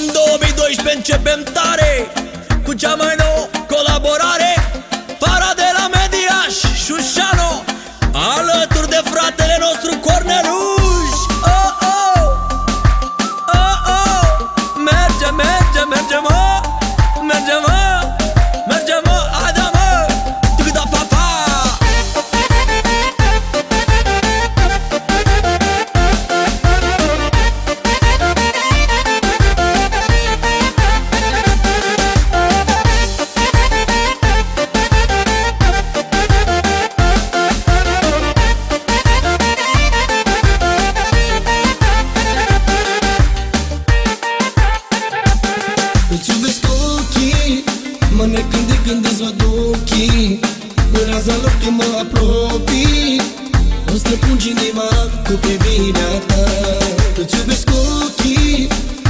În 2012 începem tare. Cu cea mai nouă colaborare văd ochii Durează loc când mă apropii. O străpungi inima cu privirea ta. Îți iubesc ochii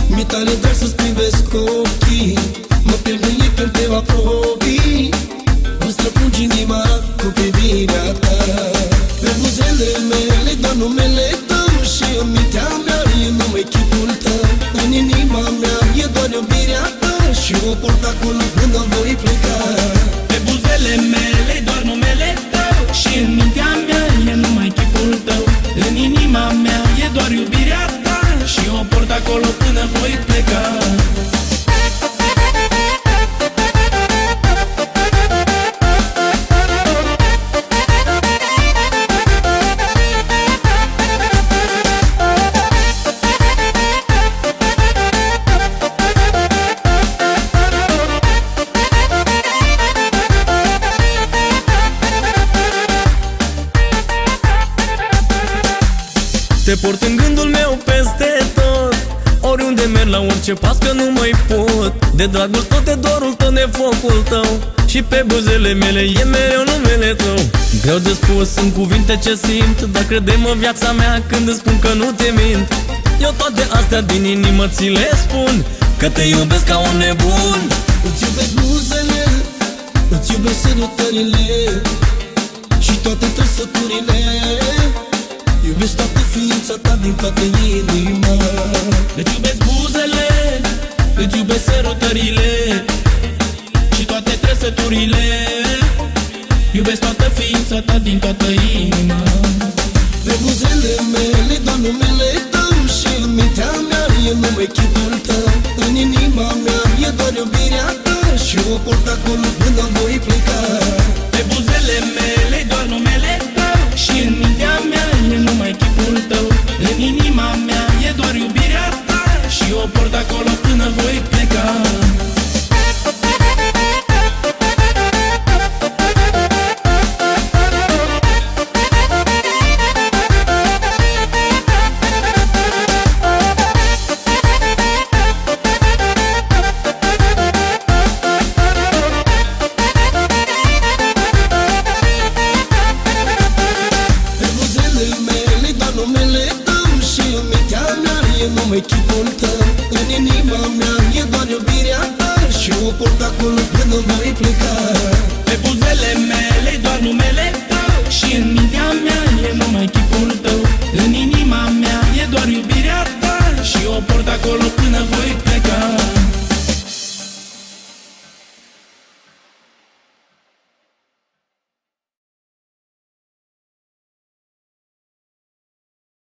Mi tale drag să-ți privesc ochii. Mă pierd în ei când te apropii. O străpungi inima cu privirea ta. Pe buzele mele doar numele tău Și în mintea mea e numai chipul tău. În inima mea e doar iubirea ta Și o port acolo până voi pleca Te port în gândul meu peste tot. Oriunde merg la orice pas că nu mai pot. De dragul tot, de dorul tău, de focul tău. Și pe buzele mele e mereu numele tău. Greu de spus sunt cuvinte ce simt Dar crede-mă viața mea când îți spun că nu te mint. Eu toate astea din inimă ți le spun Că te iubesc ca un nebun. Îți iubesc buzele Îți iubesc sărutările Și toate trăsăturile Iubesc toată ființa ta din toată inima. Îți iubesc buzele, îți iubesc sărutările Și toate trăsăturile. Iubesc toată ființa ta din toată inima. Pe buzele mele doar numele tău Și în mintea mea e numai chipul tău. În inima mea e doar iubirea ta Și o port acolo până voi pleca inima mea e doar iubirea ta. Și o port acolo până voi pleca e numai chipul tău În inima mea e doar iubirea ta Și o port acolo până